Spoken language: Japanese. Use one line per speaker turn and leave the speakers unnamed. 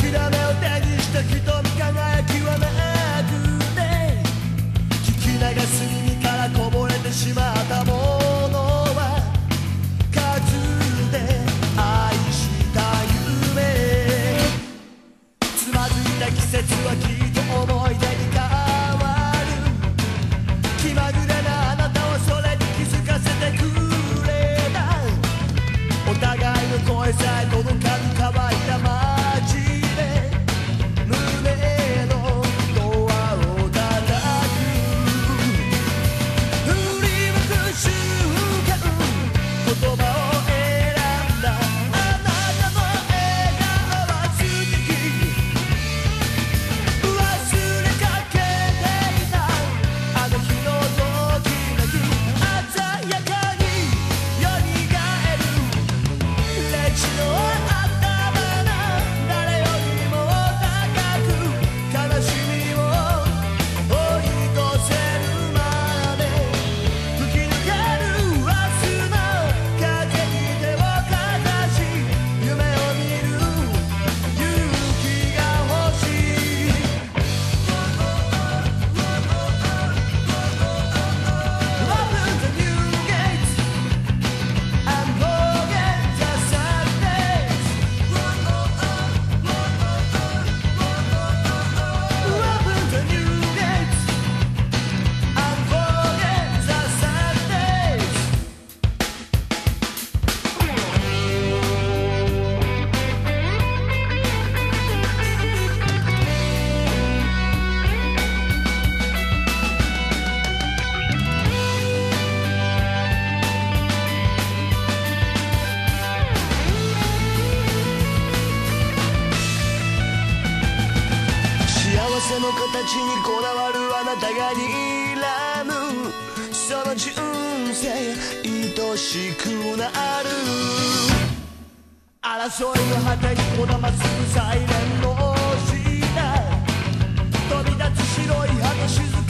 諦めを手にした瞳店の形にこだわるあなたが睨む。その人生愛しくなる。争いの果てにこだますサイレンの下飛び立つ白い歯と雫